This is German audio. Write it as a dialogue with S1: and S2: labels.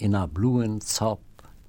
S1: in a bluen Zopp